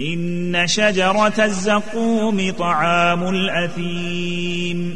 إن شجرة الزقوم طعام الأثيم.